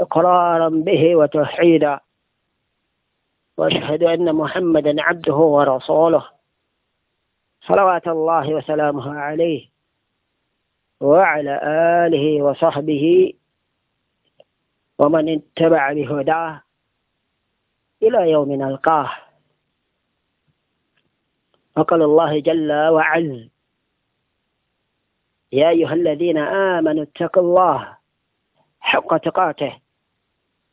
إقرارا به وتوحيدا. وأشهد أن محمدا عبده ورسوله. صلوات الله وسلامه عليه. وعلى آله وصحبه ومن اتبع بهداه إلى يوم نلقاه. وقال الله جل وعز يا أيها الذين آمنوا اتقوا الله حق تقاته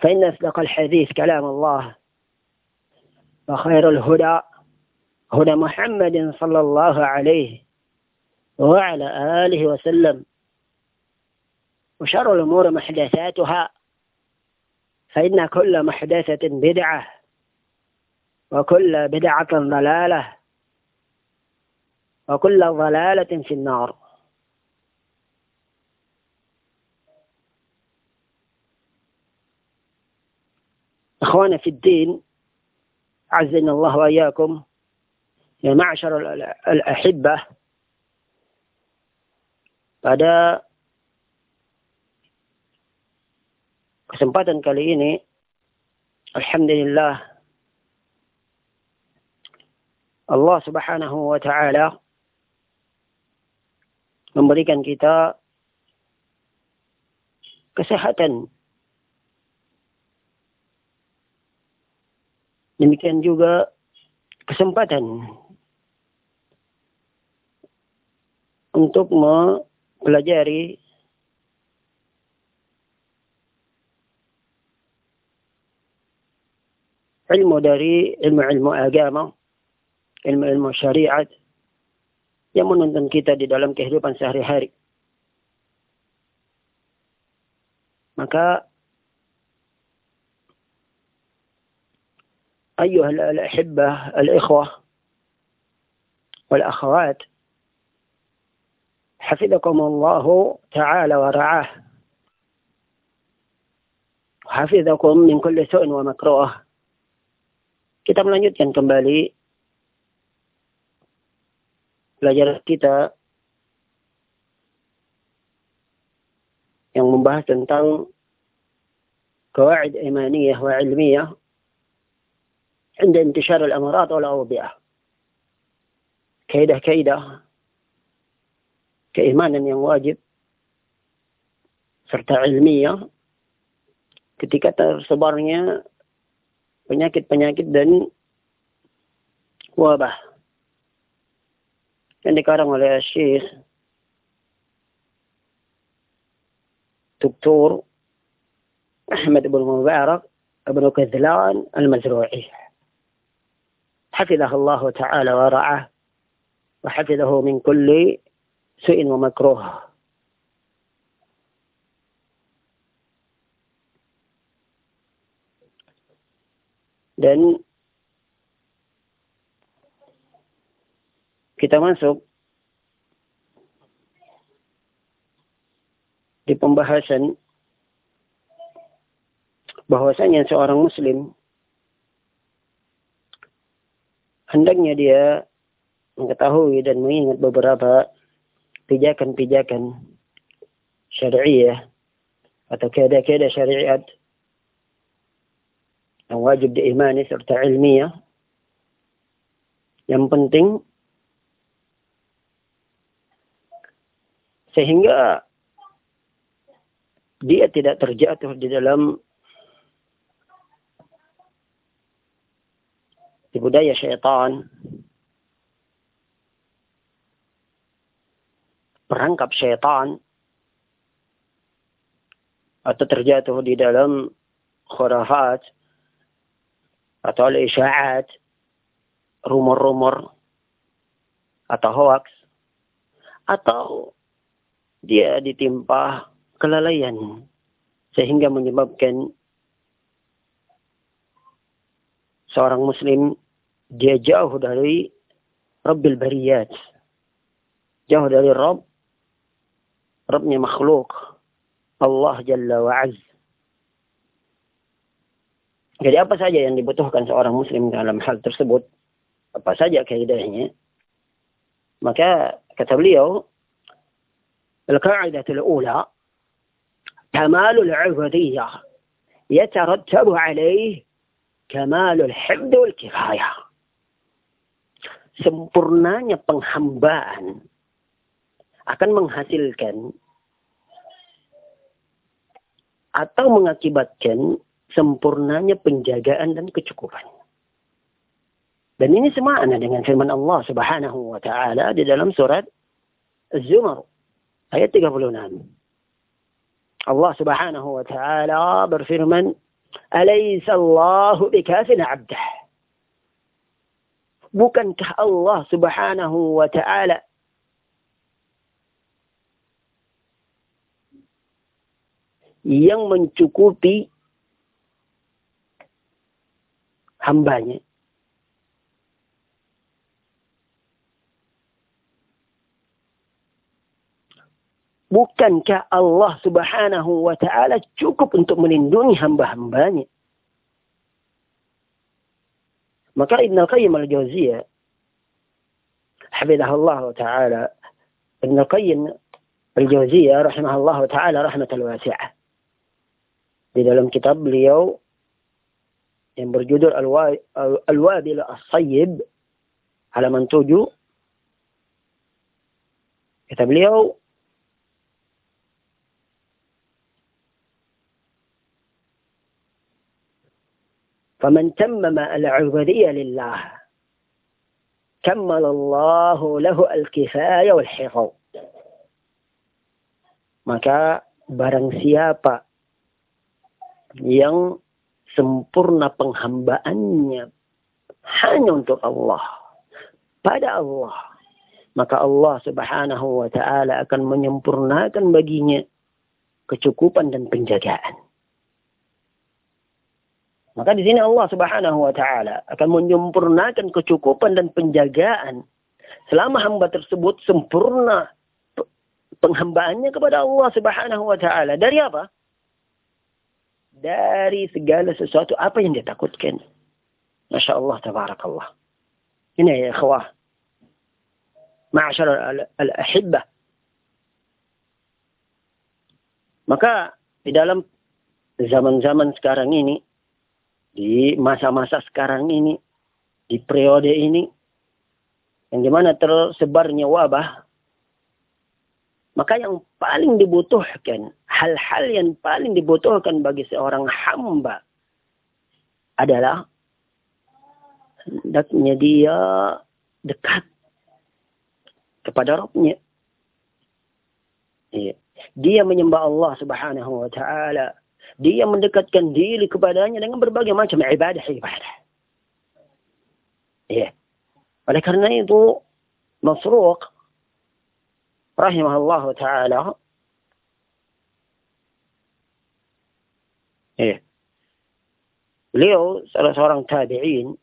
فإن أصدق الحديث كلام الله وخير الهدى هدى محمد صلى الله عليه وعلى آله وسلم. وشر الأمور محدثاتها فإن كل محدثة بدعة وكل بدعة ضلالة وكل ضلالة في النار. إخوانا في الدين عزنا الله وإياكم يا معشر الأحبة pada kesempatan kali ini Alhamdulillah Allah subhanahu wa ta'ala memberikan kita kesehatan demikian juga kesempatan untuk mempelajari ilmu dari ilmu-ilmu agama, ilmu-ilmu syariat yang menuntun kita di dalam kehidupan sehari-hari. Maka أيها الأحبة الإخوة والأخوات حفظكم الله تعالى ورعاه. حفظكم من كل سوء ومكروه. Kita melanjutkan kembali. Pelajaran kita yang membahas tentang قواعد إيمانية وعلمية عند انتشار الأمراض والأوبئة kaidah-kaidah keimanan yang wajib serta ilmiah ketika tersebarnya penyakit-penyakit dan wabah yang dikarang oleh Syekh Dr. Ahmad bin Mubarak Ibn Kazlan Al-Mazru'i حفظه الله تعالى ورعاه وحفظه من كل سوء ومكروه dan kita masuk di pembahasan bahwasanya seorang muslim hendaknya dia mengetahui dan mengingat beberapa pijakan-pijakan syariah atau keadaan-keadaan syariat yang wajib diimani serta ilmiah. Yang penting sehingga dia tidak terjatuh di dalam di budaya syaitan perangkap syaitan atau terjatuh di dalam khurafat atau isya'at rumor-rumor atau hoax atau dia ditimpa kelalaian sehingga menyebabkan seorang muslim dia jauh dari Rabbil Bariyat jauh dari Rabb Rabbnya makhluk. Allah Jalla wa'az. Jadi apa saja yang dibutuhkan seorang muslim dalam hal tersebut, apa saja kaidahnya, maka kata beliau, القاعدة الأولى كمال العبودية يترتب عليه kamal al-hibd wal. Sempurnanya penghambaan akan menghasilkan atau mengakibatkan sempurnanya penjagaan dan kecukupan. Dan ini semakna dengan firman Allah Subhanahu wa taala di dalam surat Az-Zumar ayat 36. Allah Subhanahu wa taala berfirman "Alaysa Allahu bikafin 'abdah?" Bukankah Allah Subhanahu wa taala yang mencukupi hambanya. Bukankah Allah subhanahu wa ta'ala cukup untuk melindungi hamba-hambanya? Maka Ibn Al-Qayyim Al-Jawziyah, Hafidahullah Ta'ala, Ibn Al-Qayyim Al-Jawziyah, Rahimahullah Ta'ala, Rahmatul Wasi'ah. di dalam kitab beliau yang berjudul Al-Wabil As-Sayyib halaman 7 kata beliau فمن تمم العبودية لله كمل الله له الكفاية والحفظ maka barang siapa yang sempurna penghambaannya hanya untuk Allah pada Allah maka Allah Subhanahu wa taala akan menyempurnakan baginya kecukupan dan penjagaan maka di sini Allah Subhanahu wa taala akan menyempurnakan kecukupan dan penjagaan selama hamba tersebut sempurna penghambaannya kepada Allah Subhanahu wa taala dari apa? dari segala sesuatu apa yang dia takutkan. Masya Allah, tabarakallah. Ini ya ikhwah. Ma'asyar al-ahibbah. Maka di dalam zaman-zaman sekarang ini, di masa-masa sekarang ini, di periode ini, yang di mana tersebarnya wabah, maka yang paling dibutuhkan, hal-hal yang paling dibutuhkan bagi seorang hamba adalah hendaknya dia dekat kepada Rabbnya. Iya. Dia menyembah Allah subhanahu wa ta'ala. Dia mendekatkan diri kepadanya dengan berbagai macam ibadah-ibadah. Iya. Oleh karena itu, Masruq rahimahullah taala eh beliau salah seorang tabi'in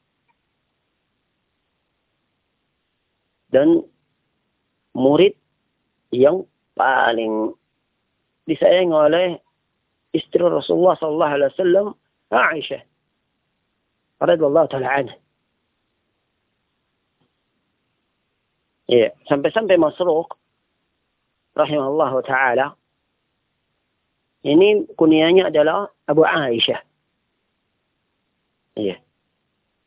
dan murid yang paling disayangi oleh istri Rasulullah sallallahu alaihi wasallam Aisyah radhiyallahu taala anha. Iya, sampai-sampai Masruq rahimahullah taala ini kunianya adalah Abu Aisyah. Iya.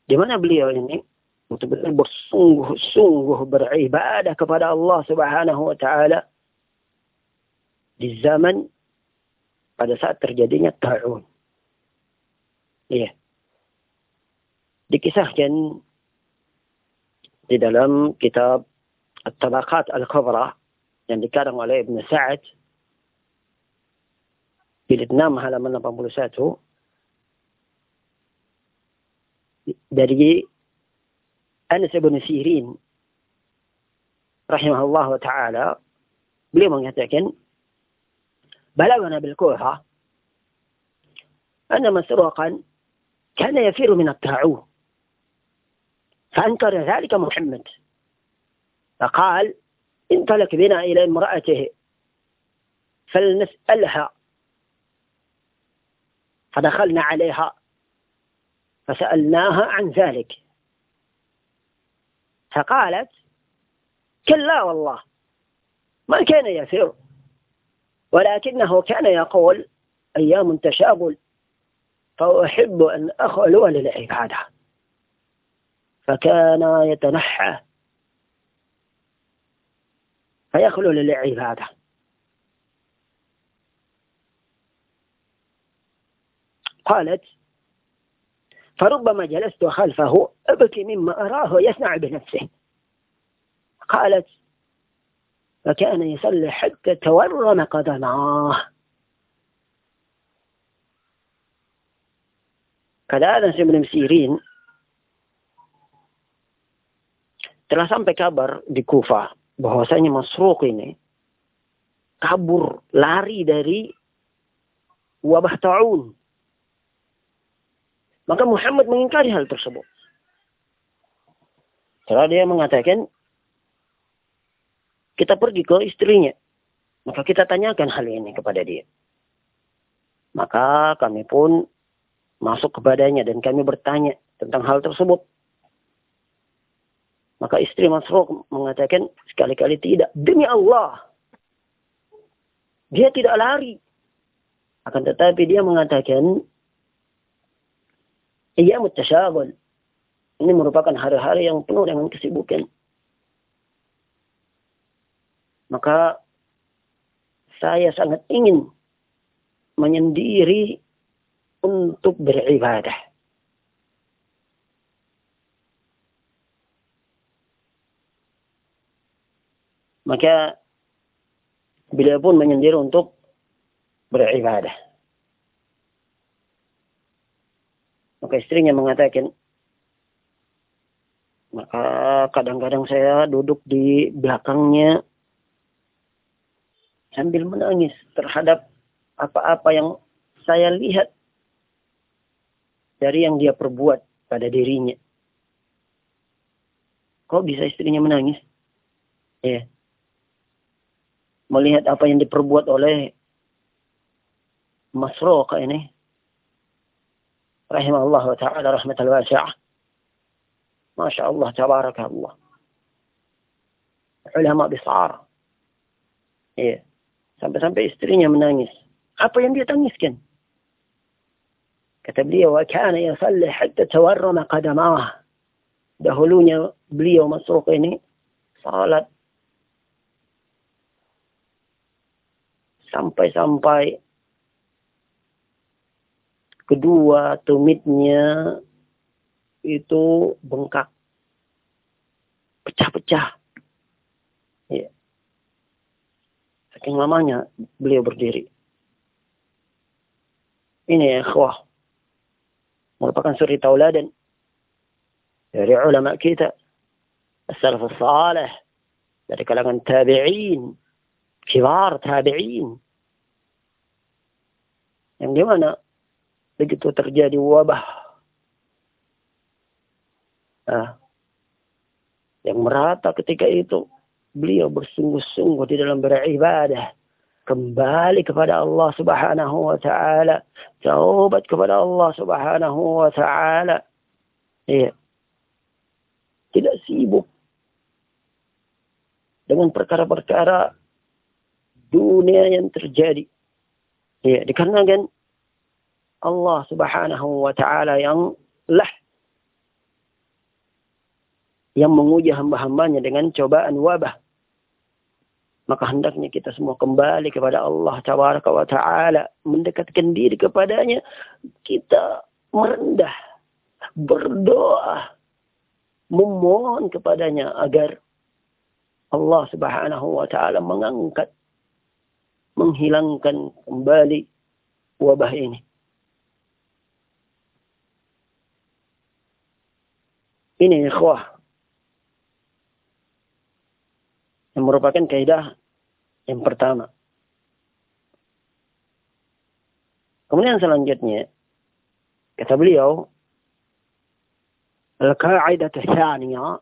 Di mana beliau ini betul-betul bersungguh-sungguh beribadah kepada Allah Subhanahu wa taala di zaman pada saat terjadinya ta'un. Iya. Dikisahkan di dalam kitab At-Tabaqat Al-Kubra yang dikarang oleh Ibn Sa'ad jilid 6 halaman 81 dari Anas bin Sirin rahimahullah taala beliau mengatakan بلغنا بالكوفة أن مسروقا كان يفر من الطاعون. فأنكر ذلك محمد. فقال انطلق بنا إلى امرأته فلنسألها. فدخلنا عليها فسألناها عن ذلك. فقالت كلا والله ما كان يفر ولكنه كان يقول أيام تشاغل فأحب أن أخلو للعبادة. فكان يتنحى. فيخلو للعبادة. قالت فربما جلست خلفه أبكي مما أراه يصنع بنفسه. قالت فكان يصلي حتى تورم قدماه Kata Anas bin Sirin, telah sampai kabar di Kufah bahwasanya Masruq ini kabur lari dari wabah ta'un. Maka Muhammad mengingkari hal tersebut. Setelah dia mengatakan, kita pergi ke istrinya. Maka kita tanyakan hal ini kepada dia. Maka kami pun masuk kepadanya dan kami bertanya tentang hal tersebut. Maka istri Masruq mengatakan sekali-kali tidak. Demi Allah. Dia tidak lari. Akan tetapi dia mengatakan. Ia mutasyagul. Ini merupakan hari-hari yang penuh dengan kesibukan. Maka saya sangat ingin menyendiri untuk beribadah. Maka beliau pun menyendiri untuk beribadah. Maka istrinya mengatakan, maka kadang-kadang saya duduk di belakangnya sambil menangis terhadap apa-apa yang saya lihat dari yang dia perbuat pada dirinya. Kok bisa istrinya menangis? Ya. Melihat apa yang diperbuat oleh Masruq ini. Rahimahullah wa ta'ala rahmatal wasi'ah. Masya Allah, tabarakallah. Ulama besar. Ya. Sampai-sampai istrinya menangis. Apa yang dia tangiskan? Kata beliau, وَكَانَ يَصَلِّ حَتَّى تَوَرَّمَ قَدَمَاهِ Dahulunya beliau masuk ini salat sampai-sampai kedua tumitnya itu bengkak pecah-pecah Saking lamanya beliau berdiri. Ini ya ikhwah. Merupakan suri tauladan dari ulama kita. As-salaf salih dari kalangan tabi'in. Kibar tabi'in. Yang di mana begitu terjadi wabah. Nah, yang merata ketika itu beliau bersungguh-sungguh di dalam beribadah kembali kepada Allah Subhanahu wa taala, taubat kepada Allah Subhanahu wa taala. Iya. Tidak sibuk dengan perkara-perkara dunia yang terjadi. Ya, dikarenakan Allah Subhanahu wa taala yang lah yang menguji hamba-hambanya dengan cobaan wabah maka hendaknya kita semua kembali kepada Allah Tabaraka wa Ta'ala. Mendekatkan diri kepadanya. Kita merendah. Berdoa. Memohon kepadanya agar Allah Subhanahu wa Ta'ala mengangkat. Menghilangkan kembali wabah ini. Ini ikhwah. Yang merupakan kaidah yang pertama. Kemudian selanjutnya, kata beliau, القاعدة الثانية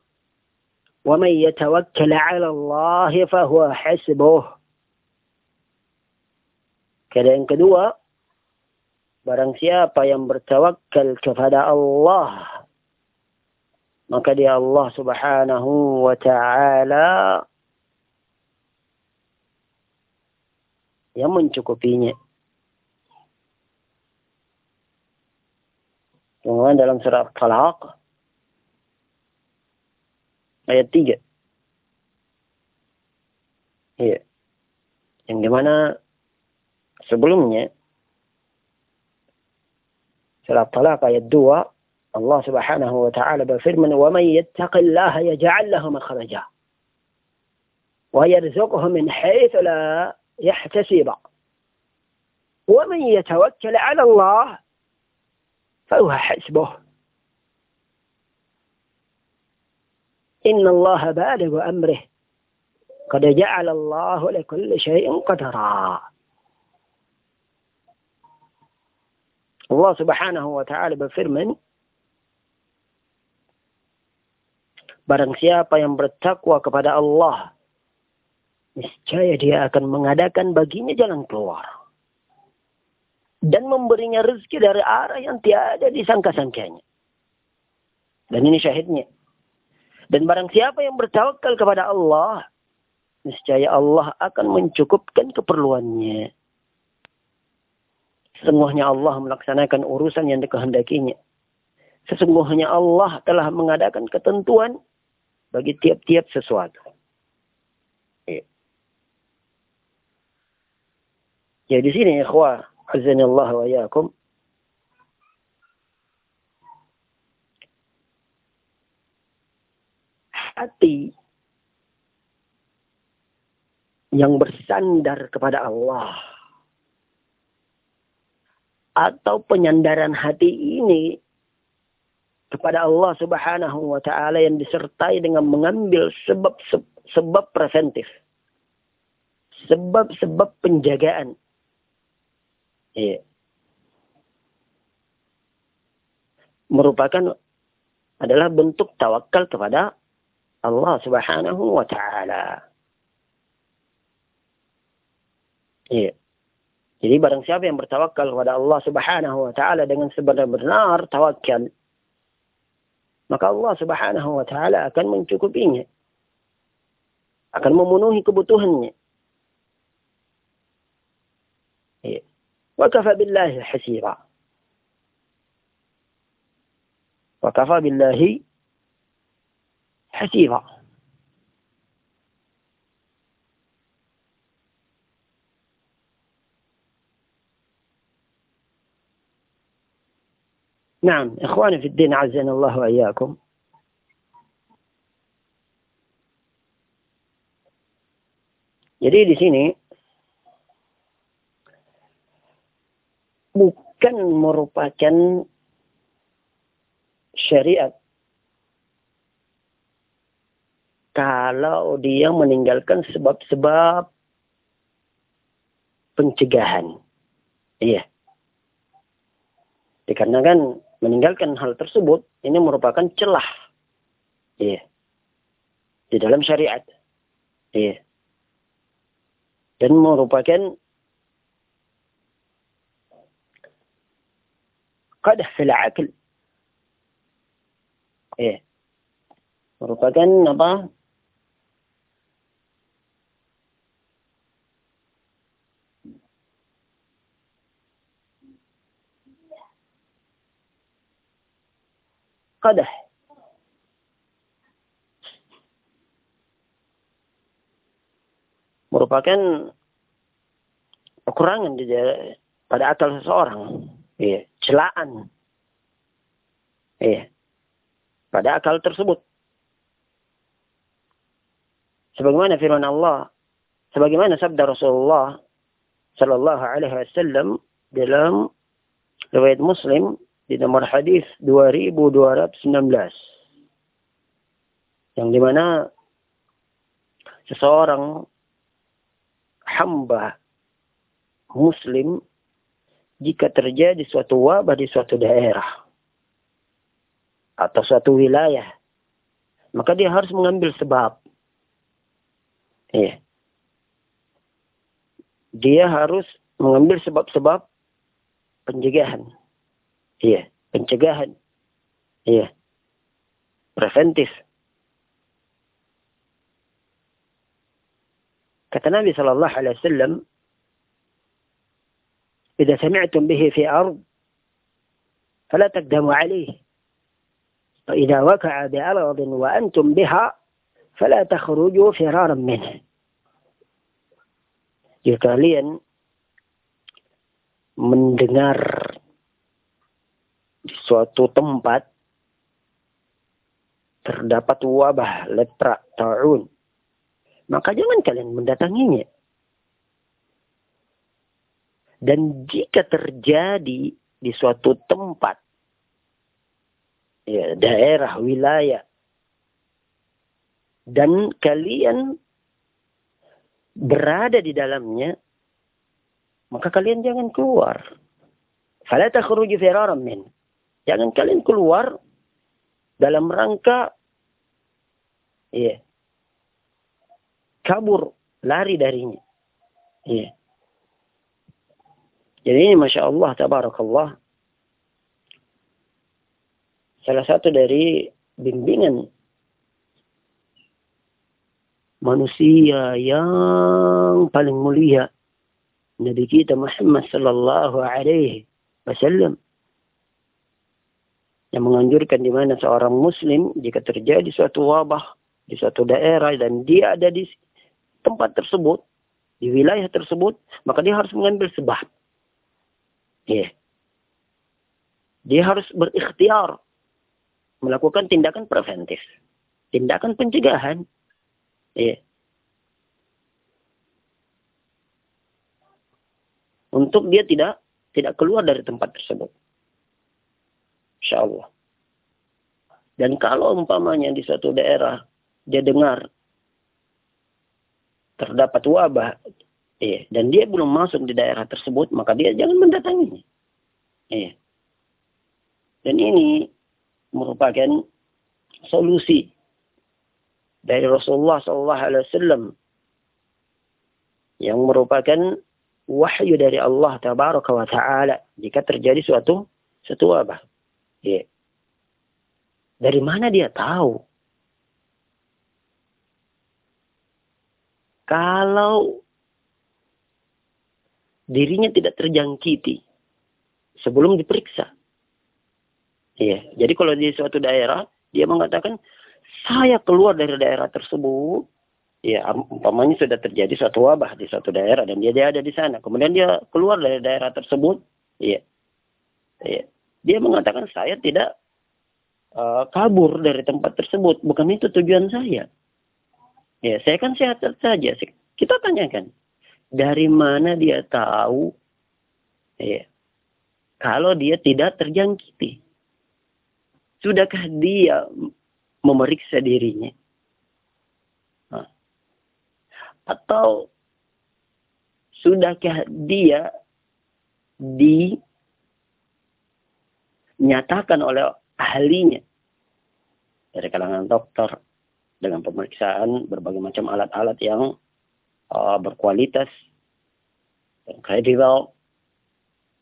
ومن يتوكل على الله فهو حسبه Kata yang kedua, barang siapa yang bertawakal kepada Allah, maka dia Allah subhanahu wa ta'ala yang mencukupinya. Kemudian dalam surah Talaq ayat 3. Iya. Yang dimana sebelumnya surah Talaq ayat 2 Allah Subhanahu wa taala berfirman wa man yattaqillaha yaj'al lahu makhraja wa yarzuqhu min haythu la يحتسب. ومن يتوكل على الله فهو حسبه. إن الله بالغ أمره. قد جعل الله لكل شيء قدرا. الله سبحانه وتعالى بفرمن barang siapa yang bertakwa kepada Allah niscaya dia akan mengadakan baginya jalan keluar. Dan memberinya rezeki dari arah yang tiada disangka-sangkanya. Dan ini syahidnya. Dan barang siapa yang bertawakal kepada Allah, niscaya Allah akan mencukupkan keperluannya. Sesungguhnya Allah melaksanakan urusan yang dikehendakinya. Sesungguhnya Allah telah mengadakan ketentuan bagi tiap-tiap sesuatu. Ya di sini ikhwah, Allah wa yakum. Hati yang bersandar kepada Allah atau penyandaran hati ini kepada Allah Subhanahu wa taala yang disertai dengan mengambil sebab sebab preventif. Sebab-sebab penjagaan Iya. Merupakan adalah bentuk tawakal kepada Allah Subhanahu wa taala. Iya. Jadi barang siapa yang bertawakal kepada Allah Subhanahu wa taala dengan sebenar-benar tawakal, maka Allah Subhanahu wa taala akan mencukupinya. Akan memenuhi kebutuhannya. وكفى بالله حسيبا. وكفى بالله حسيبا. نعم إخواني في الدين عزنا الله وإياكم. di sini bukan merupakan syariat. Kalau dia meninggalkan sebab-sebab pencegahan. Iya. Dikarenakan meninggalkan hal tersebut ini merupakan celah. Iya. Di dalam syariat. Iya. dan merupakan qadah fil akal. Ya. Merupakan? Qadah. Merupakan kekurangan di pada akal seseorang. Iya, celaan. Iya. Pada akal tersebut. Sebagaimana firman Allah, sebagaimana sabda Rasulullah sallallahu alaihi wasallam dalam riwayat Muslim di nomor hadis 2219 yang di mana seseorang hamba muslim jika terjadi suatu wabah di suatu daerah atau suatu wilayah, maka dia harus mengambil sebab. Iya. Dia harus mengambil sebab-sebab pencegahan. Iya, pencegahan. Iya. Preventif. Kata Nabi Shallallahu Alaihi Wasallam, إذا سمعتم به في أرض فلا تقدموا عليه وإذا وقع بأرض وأنتم بها فلا تخرجوا فرارا منه jika kalian mendengar di suatu tempat terdapat wabah lepra ta'un maka jangan kalian mendatanginya dan jika terjadi di suatu tempat, ya, daerah, wilayah, dan kalian berada di dalamnya, maka kalian jangan keluar. Fala takhruju firaran min. Jangan kalian keluar dalam rangka ya, kabur, lari darinya. Ya. Jadi ini Masya Allah, Tabarakallah. Salah satu dari bimbingan manusia yang paling mulia. Nabi kita Muhammad sallallahu alaihi wasallam yang menganjurkan di mana seorang muslim jika terjadi suatu wabah di suatu daerah dan dia ada di tempat tersebut, di wilayah tersebut, maka dia harus mengambil sebab. Ya. Dia harus berikhtiar melakukan tindakan preventif, tindakan pencegahan. Ya. Untuk dia tidak tidak keluar dari tempat tersebut. Insya Allah. Dan kalau umpamanya di suatu daerah dia dengar terdapat wabah Iya. Dan dia belum masuk di daerah tersebut, maka dia jangan mendatanginya. Iya. Dan ini merupakan solusi dari Rasulullah SAW yang merupakan wahyu dari Allah Tabaraka wa Taala jika terjadi suatu suatu wabah. Iya. Dari mana dia tahu? Kalau dirinya tidak terjangkiti sebelum diperiksa. Iya, jadi kalau di suatu daerah dia mengatakan saya keluar dari daerah tersebut, ya umpamanya sudah terjadi suatu wabah di suatu daerah dan dia, dia ada di sana, kemudian dia keluar dari daerah tersebut, iya, iya. dia mengatakan saya tidak uh, kabur dari tempat tersebut, bukan itu tujuan saya. Ya, saya kan sehat saja. Kita tanyakan, dari mana dia tahu ya, kalau dia tidak terjangkiti? Sudahkah dia memeriksa dirinya? Atau sudahkah dia dinyatakan oleh ahlinya dari kalangan dokter dengan pemeriksaan berbagai macam alat-alat yang uh, berkualitas kredibel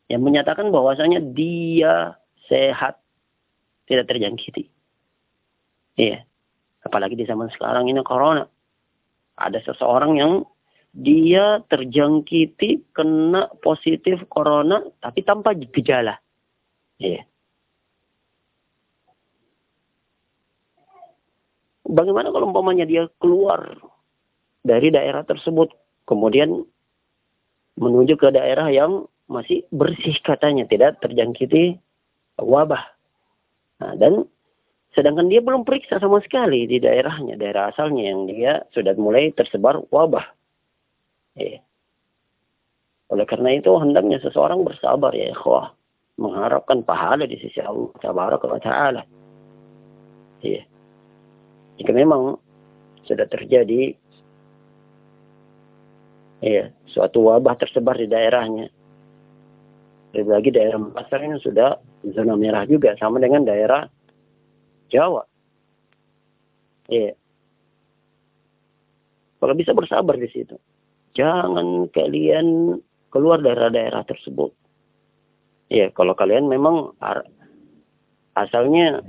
yang menyatakan bahwasanya dia sehat, tidak terjangkiti. Iya. Apalagi di zaman sekarang ini corona. Ada seseorang yang dia terjangkiti kena positif corona tapi tanpa gejala. Iya. Bagaimana kalau umpamanya dia keluar dari daerah tersebut kemudian menuju ke daerah yang masih bersih katanya, tidak terjangkiti wabah. Nah, dan sedangkan dia belum periksa sama sekali di daerahnya, daerah asalnya yang dia sudah mulai tersebar wabah. Eh. Oleh karena itu hendaknya seseorang bersabar ya ikhwah. Mengharapkan pahala di sisi Allah wa ta'ala. Iya. Jika memang sudah terjadi Iya, suatu wabah tersebar di daerahnya. Lebih lagi daerah Makassar ini sudah zona merah juga, sama dengan daerah Jawa. Iya. Kalau bisa bersabar di situ. Jangan kalian keluar daerah-daerah tersebut. Iya, kalau kalian memang asalnya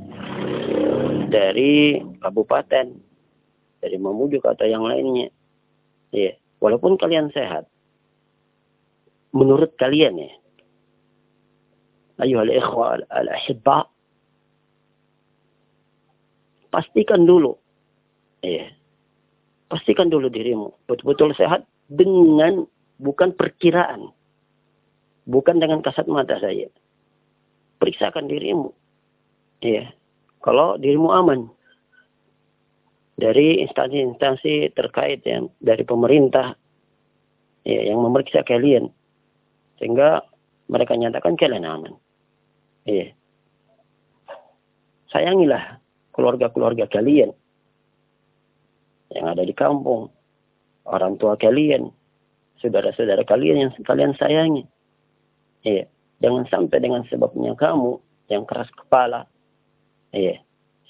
dari kabupaten, dari Mamuju atau yang lainnya. Iya Walaupun kalian sehat. Menurut kalian ya. Ayuhal ikhwa al-ahibba. Pastikan dulu. Ya. Pastikan dulu dirimu. Betul-betul sehat dengan bukan perkiraan. Bukan dengan kasat mata saya. Periksakan dirimu. Ya. Kalau dirimu aman dari instansi-instansi terkait yang dari pemerintah ya, yang memeriksa kalian sehingga mereka nyatakan kalian aman. Iya. Sayangilah keluarga-keluarga kalian yang ada di kampung, orang tua kalian, saudara-saudara kalian yang kalian sayangi. Iya. Jangan sampai dengan sebabnya kamu yang keras kepala. Iya.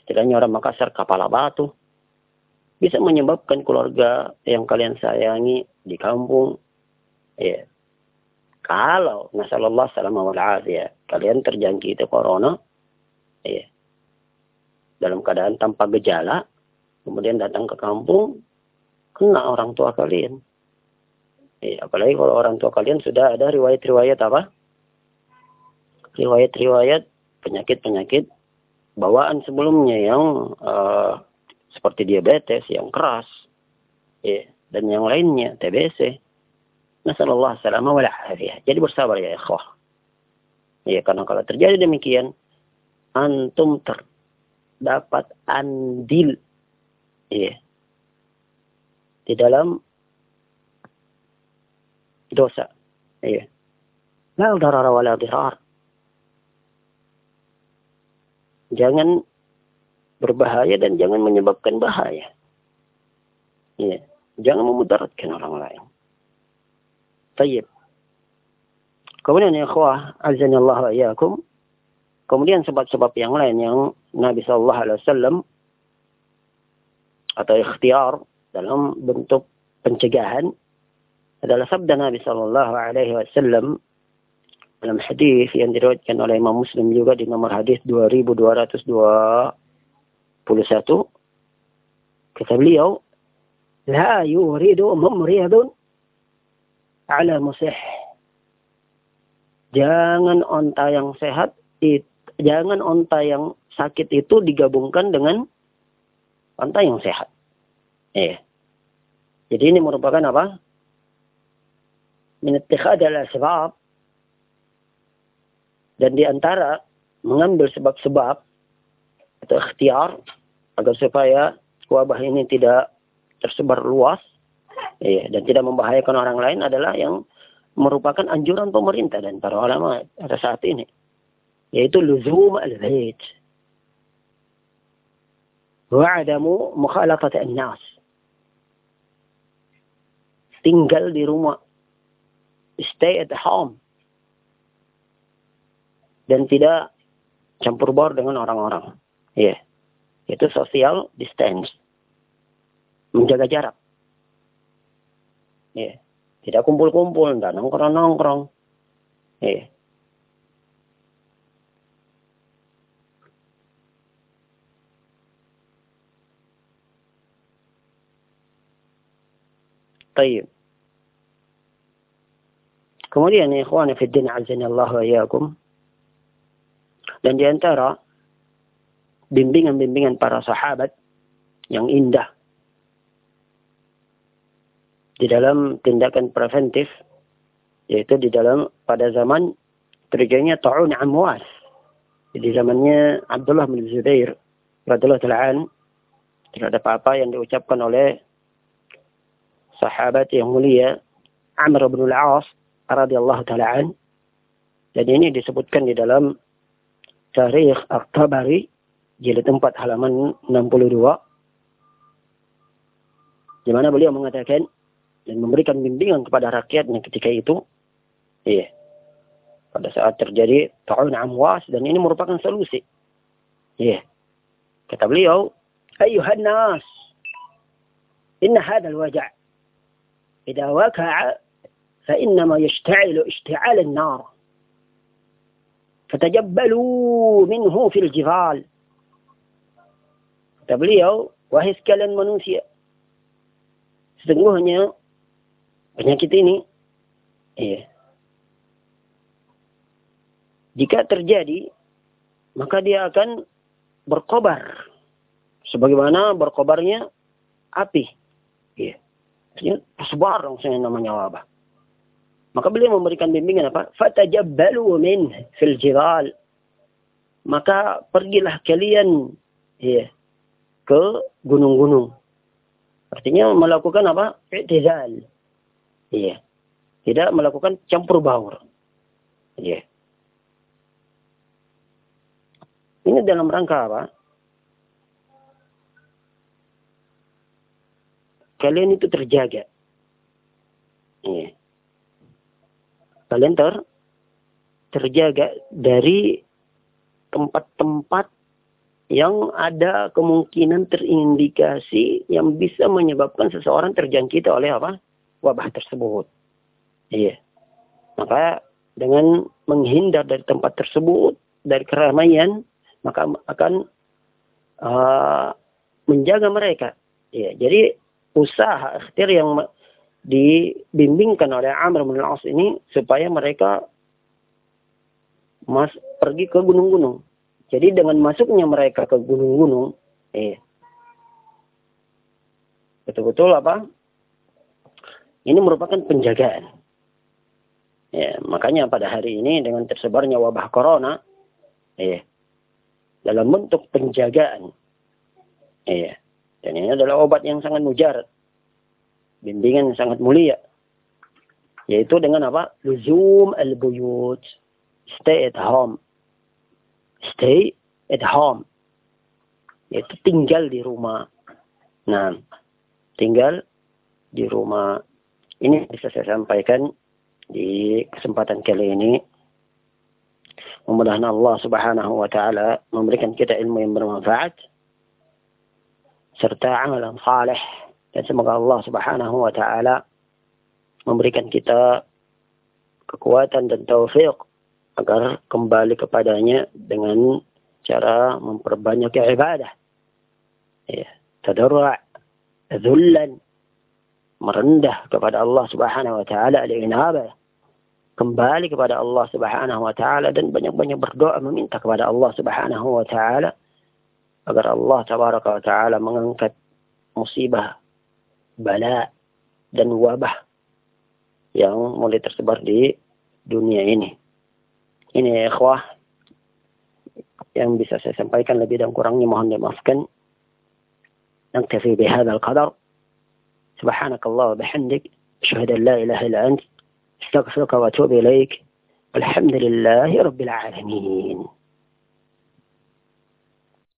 Istilahnya orang Makassar kepala batu bisa menyebabkan keluarga yang kalian sayangi di kampung. Ya. Kalau nasallallahu salam ya kalian terjangkit corona ya dalam keadaan tanpa gejala kemudian datang ke kampung kena orang tua kalian. Ya apalagi kalau orang tua kalian sudah ada riwayat-riwayat apa? Riwayat-riwayat penyakit-penyakit bawaan sebelumnya yang uh, seperti diabetes yang keras ya, dan yang lainnya TBC. Nasallallahu salamah wa Jadi bersabar ya ikhwah. Ya, karena kalau terjadi demikian, antum terdapat andil ya, di dalam dosa. Ya. La darara wa la dirar. Jangan berbahaya dan jangan menyebabkan bahaya. Ya, jangan memudaratkan orang lain. Tayyib. Kemudian ya ikhwah, Allah wa iyakum. Kemudian sebab-sebab yang lain yang Nabi sallallahu alaihi wasallam atau ikhtiar dalam bentuk pencegahan adalah sabda Nabi sallallahu alaihi wasallam dalam hadis yang diriwayatkan oleh Imam Muslim juga di nomor hadis 2202 kata beliau la yuridu mumridun ala musih. Jangan onta yang sehat it, jangan onta yang sakit itu digabungkan dengan onta yang sehat. Eh jadi ini merupakan apa? Min adalah sebab dan di antara mengambil sebab-sebab atau ikhtiar agar supaya wabah ini tidak tersebar luas ya, dan tidak membahayakan orang lain adalah yang merupakan anjuran pemerintah dan para ulama pada saat ini yaitu luzum al-bait wa mukhalafat an-nas. Tinggal di rumah. Stay at home. Dan tidak campur baur dengan orang-orang ya yeah itu social distance. Menjaga jarak. Ya. Tidak kumpul-kumpul, tidak nongkrong-nongkrong. Eh. طيب Kemudian ikhwan fi din Allah wa iyyakum dan di antara bimbingan-bimbingan para sahabat yang indah. Di dalam tindakan preventif yaitu di dalam pada zaman terjadinya ta'un amwas. Di zamannya Abdullah bin Zubair radhiyallahu ta'ala tidak ada apa-apa yang diucapkan oleh sahabat yang mulia Amr bin al-As radhiyallahu taala dan ini disebutkan di dalam Tarikh At-Tabari jilid 4 halaman 62 di mana beliau mengatakan dan memberikan bimbingan kepada rakyatnya ketika itu iya pada saat terjadi tahun amwas dan ini merupakan solusi. Iya kata beliau ayuhan nas inna hadal wajah idza waka'a fa innama yishta'ilu ishta'al nar. Fatajabbalu minhu fil jibal kata beliau wahai sekalian manusia sesungguhnya penyakit ini iya jika terjadi maka dia akan berkobar sebagaimana berkobarnya api iya tersebar langsung namanya wabah maka beliau memberikan bimbingan apa? Fatajabbalu min fil jibal. Maka pergilah kalian ya, ke gunung-gunung. Artinya melakukan apa? I'tizal. Iya. Tidak melakukan campur baur. Iya. Ini dalam rangka apa? Kalian itu terjaga. Iya kalian ter terjaga dari tempat-tempat yang ada kemungkinan terindikasi yang bisa menyebabkan seseorang terjangkit oleh apa? wabah tersebut. Iya. Maka dengan menghindar dari tempat tersebut, dari keramaian, maka akan uh, menjaga mereka. Iya. Jadi usaha ikhtiar yang dibimbingkan oleh Amr bin Al-As ini supaya mereka mas pergi ke gunung-gunung. Jadi dengan masuknya mereka ke gunung-gunung, eh, betul-betul apa? Ini merupakan penjagaan. Ya, makanya pada hari ini dengan tersebarnya wabah corona, eh, dalam bentuk penjagaan, eh, dan ini adalah obat yang sangat mujarab bimbingan yang sangat mulia yaitu dengan apa luzum al-buyut stay at home stay at home. Yaitu tinggal di rumah. Nah tinggal di rumah. Ini bisa saya sampaikan di kesempatan kali ini. Mudah-mudahan Allah Subhanahu wa taala memberikan kita ilmu yang bermanfaat serta amalan saleh. Dan semoga Allah Subhanahu wa taala memberikan kita kekuatan dan taufik agar kembali kepadanya dengan cara memperbanyak ibadah. Ya, tadarru' dzullan merendah kepada Allah Subhanahu wa taala al-inabah kembali kepada Allah Subhanahu wa taala dan banyak-banyak berdoa meminta kepada Allah Subhanahu wa taala agar Allah tabaraka wa taala mengangkat musibah bala dan wabah yang mulai tersebar di dunia ini. Ini ikhwah yang bisa saya sampaikan lebih dan kurangnya mohon dimaafkan. نكتفي بهذا القدر سبحانك الله وبحمدك أشهد أن لا إله إلا أنت استغفرك وأتوب إليك الحمد لله رب العالمين